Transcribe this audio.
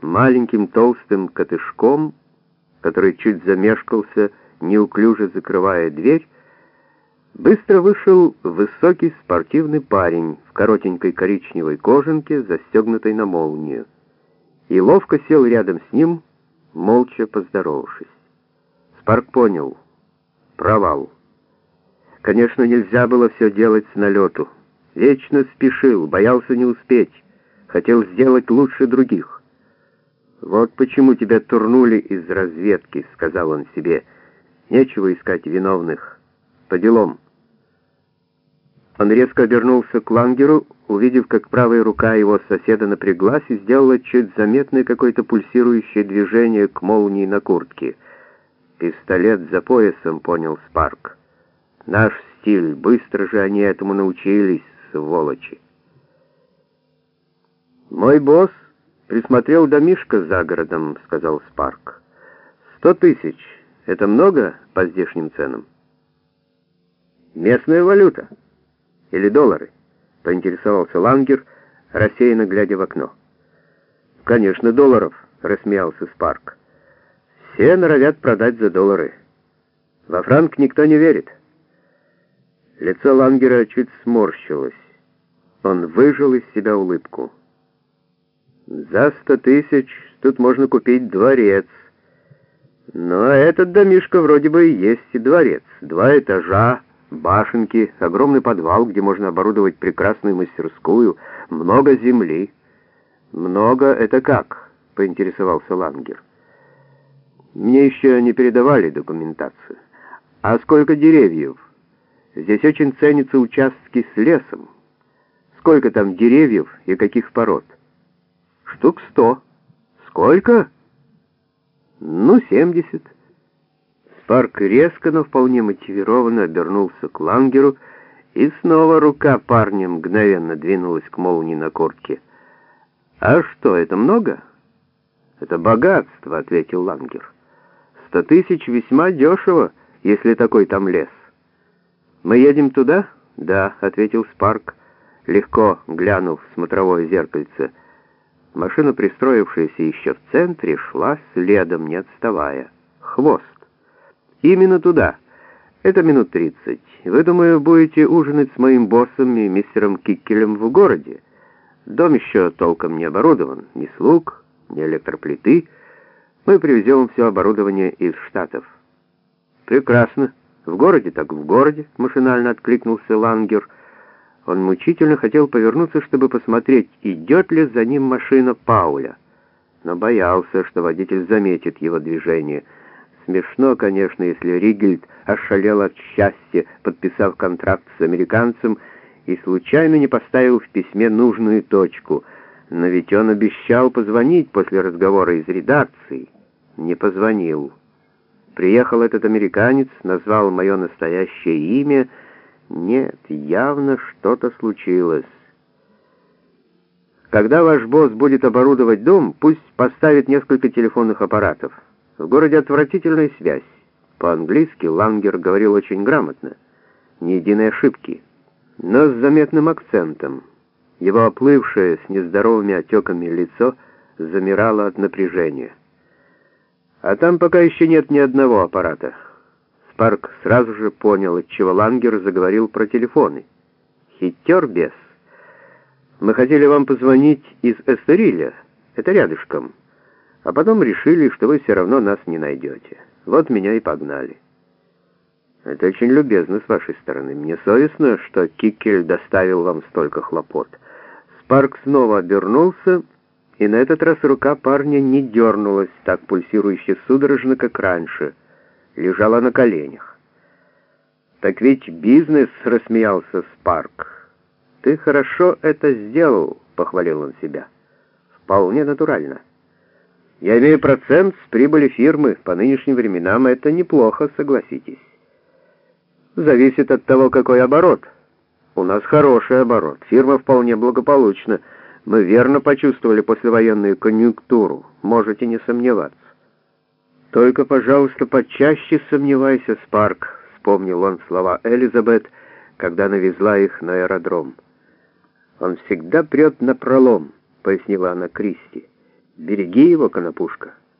маленьким толстым котышком, который чуть замешкался, неуклюже закрывая дверь, быстро вышел высокий спортивный парень в коротенькой коричневой кожанке, застегнутой на молнию, и ловко сел рядом с ним, молча поздоровавшись. Спарк понял. Провал. Конечно, нельзя было все делать с налету. Вечно спешил, боялся не успеть, хотел сделать лучше других. «Вот почему тебя турнули из разведки», — сказал он себе. «Нечего искать виновных. По делам». Он резко обернулся к Лангеру, увидев, как правая рука его соседа напряглась и сделала чуть заметное какое-то пульсирующее движение к молнии на куртке. «Пистолет за поясом», — понял Спарк. «Наш стиль. Быстро же они этому научились, сволочи». «Мой босс присмотрел домишко за городом», — сказал Спарк. «Сто тысяч. Это много по здешним ценам?» «Местная валюта». Или доллары?» — поинтересовался Лангер, рассеянно глядя в окно. «Конечно, долларов», — рассмеялся Спарк. «Все норовят продать за доллары. Во франк никто не верит». Лицо Лангера чуть сморщилось. Он выжил из себя улыбку. «За сто тысяч тут можно купить дворец. Но этот домишко вроде бы и есть и дворец. Два этажа, башенки, огромный подвал, где можно оборудовать прекрасную мастерскую, много земли. Много — это как? — поинтересовался Лангер. Мне еще не передавали документацию. А сколько деревьев? Здесь очень ценятся участки с лесом. Сколько там деревьев и каких пород? Штук сто. Сколько? Ну, семьдесят. Парк резко, но вполне мотивированно обернулся к Лангеру, и снова рука парня мгновенно двинулась к молнии на куртке. «А что, это много?» «Это богатство», — ответил Лангер. «Сто тысяч весьма дешево, если такой там лес». «Мы едем туда?» «Да», — ответил Спарк, легко глянув в смотровое зеркальце. Машина, пристроившаяся еще в центре, шла следом, не отставая. «Хвост». Именно туда. Это минут тридцать. Вы, думаю, будете ужинать с моим боссом и мистером Киккелем в городе. Дом еще толком не оборудован. Ни слуг, ни электроплиты. Мы привезем все оборудование из Штатов. Прекрасно. В городе так в городе, машинально откликнулся Лангер. Он мучительно хотел повернуться, чтобы посмотреть, идет ли за ним машина Пауля. Но боялся, что водитель заметит его движение — Смешно, конечно, если Ригельд ошалел от счастья, подписав контракт с американцем и случайно не поставил в письме нужную точку. Но ведь он обещал позвонить после разговора из редакции. Не позвонил. Приехал этот американец, назвал мое настоящее имя. Нет, явно что-то случилось. Когда ваш босс будет оборудовать дом, пусть поставит несколько телефонных аппаратов. В городе отвратительная связь. По-английски Лангер говорил очень грамотно, ни единой ошибки, но с заметным акцентом. Его оплывшее с нездоровыми отеками лицо замирало от напряжения. А там пока еще нет ни одного аппарата. Спарк сразу же понял, от чего Лангер заговорил про телефоны. Хитер бес. Мы хотели вам позвонить из Эстериля, это рядышком а потом решили, что вы все равно нас не найдете. Вот меня и погнали. Это очень любезно с вашей стороны. Мне совестно, что Кикель доставил вам столько хлопот. Спарк снова обернулся, и на этот раз рука парня не дернулась так пульсирующе судорожно, как раньше. Лежала на коленях. «Так ведь бизнес», — рассмеялся Спарк. «Ты хорошо это сделал», — похвалил он себя. «Вполне натурально». Я имею процент с прибыли фирмы. По нынешним временам это неплохо, согласитесь. Зависит от того, какой оборот. У нас хороший оборот. Фирма вполне благополучна. Мы верно почувствовали послевоенную конъюнктуру. Можете не сомневаться. Только, пожалуйста, почаще сомневайся, Спарк, вспомнил он слова Элизабет, когда навезла их на аэродром. Он всегда прет на пролом, пояснила она Кристи. Береги его, Конопушка.